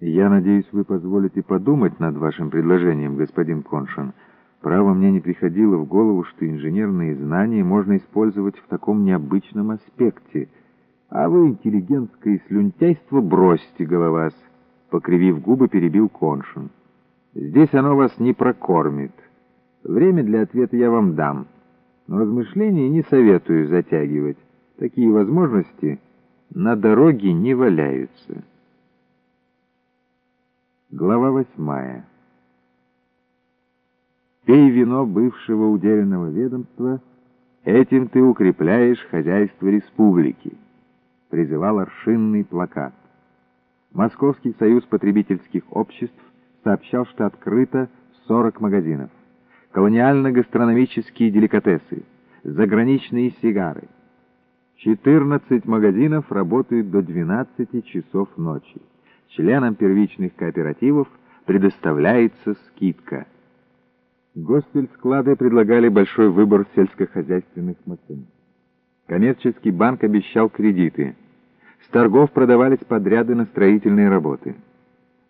Я надеюсь, вы позволите подумать над вашим предложением, господин Коншин. Право мне не приходило в голову, что инженерные знания можно использовать в таком необычном аспекте. А вы интеллигентское слюнтяйство бросьте, головас, покривив губы, перебил Коншин. Здесь оно вас не прокормит. Время для ответа я вам дам, но размышления не советую затягивать. Такие возможности на дороге не валяются. Глава восьмая. Пей вино бывшего удельного ведомства, этим ты укрепляешь хозяйство республики, призывал аршинный плакат. Московский союз потребительских обществ сообщал, что открыто 40 магазинов. Колониально-гастрономические деликатесы, заграничные сигары. 14 магазинов работают до 12 часов ночи. Членам первичных кооперативов предоставляется скидка. Гостельсклады предлагали большой выбор сельскохозяйственных машин. Коммерческий банк обещал кредиты. С торгов продавались подряды на строительные работы.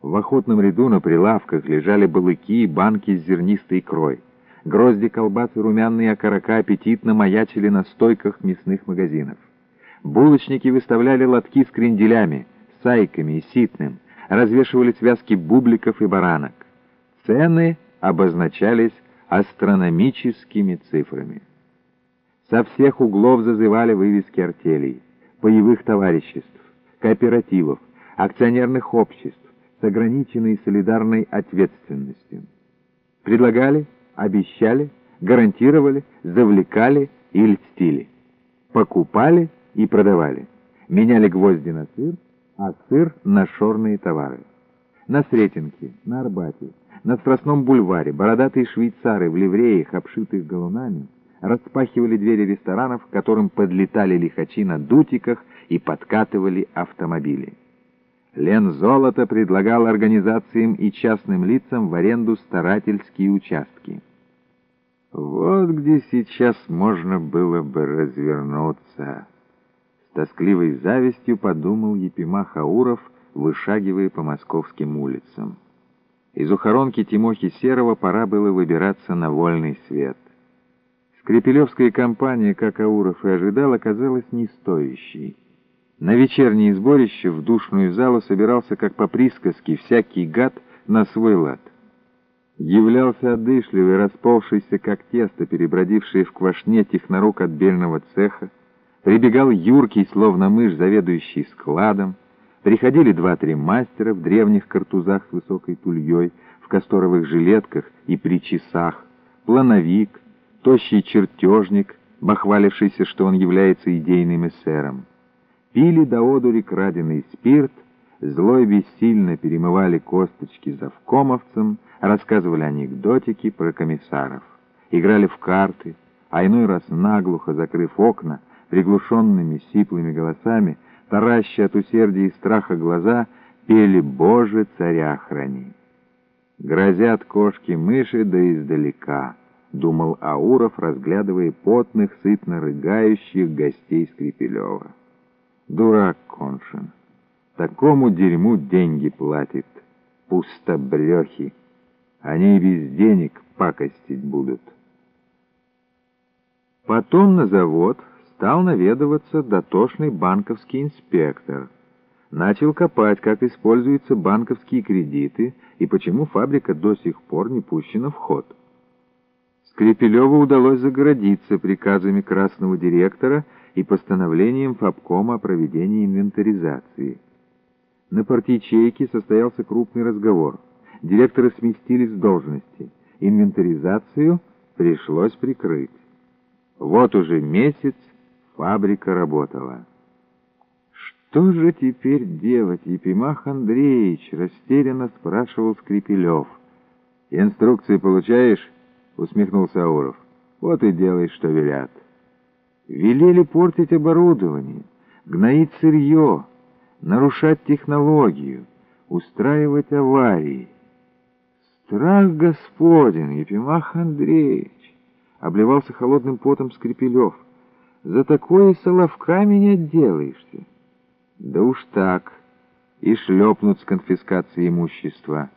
В охотном ряду на прилавках лежали балыки и банки с зернистой икрой. Грозди колбас и румяные окорока аппетитно маячили на стойках мясных магазинов. Булочники выставляли лотки с кренделями, сайками и ситным, развешивали связки бубликов и баранок. Цены обозначались астрономическими цифрами. Со всех углов зазывали вывески артелей, боевых товариществ, кооперативов, акционерных обществ с ограниченной солидарной ответственностью. Предлагали, обещали, гарантировали, завлекали и льстили. Покупали и продавали. Меняли гвозди на сыр, а сыр на шорные товары. На Сретенке, на Арбате, на Страстном бульваре бородатые швейцары в ливреях, обшитых галунами, распахивали двери ресторанов, к которым подлетали лихачи на дутиках и подкатывали автомобили. Лен Золото предлагал организациям и частным лицам в аренду старательские участки. Вот где сейчас можно было бы развернуться. Тоскливой завистью подумал Епимах Ауров, вышагивая по московским улицам. Из ухоронки Тимохи Серова пора было выбираться на вольный свет. Скрипелевская компания, как Ауров и ожидал, оказалась не стоящей. На вечернее сборище в душную залу собирался, как по присказке, всякий гад на свой лад. Являлся одышливый, расползшийся, как тесто, перебродивший в квашне технорук отбельного цеха, прибегал юркий, словно мышь, заведующий складом, Приходили два-три мастера в древних картузах с высокой тульей, в касторовых жилетках и при часах, плановик, тощий чертежник, бахвалившийся, что он является идейным эсером. Пили до одури краденый спирт, злой бессильно перемывали косточки завкомовцам, рассказывали анекдотики про комиссаров. Играли в карты, а иной раз наглухо закрыв окна, приглушенными сиплыми голосами, тараща от усердия и страха глаза, пели «Боже, царя храни». «Грозят кошки-мыши да издалека», — думал Ауров, разглядывая потных, сытно рыгающих гостей Скрипелева. «Дурак Коншин, такому дерьму деньги платит, пустобрехи, они без денег пакостить будут». Потом на завод стал наведываться дотошный банковский инспектор. Начал копать, как используются банковские кредиты и почему фабрика до сих пор не пущена в ход. Скрипелеву удалось загородиться приказами красного директора и постановлением Фабкома о проведении инвентаризации. На партийчейке состоялся крупный разговор. Директоры сместились с должности. Инвентаризацию пришлось прикрыть. Вот уже месяц Фабрика работала. «Что же теперь делать, Епимах Андреевич?» — растерянно спрашивал Скрипелев. «Инструкции получаешь?» — усмехнулся Ауров. «Вот и делай, что велят». Велели портить оборудование, гноить сырье, нарушать технологию, устраивать аварии. «Страх Господень, Епимах Андреевич!» — обливался холодным потом Скрипелев — за такое соловками не отделаешься. Да уж так. и шлепнут с конфискацией имущества.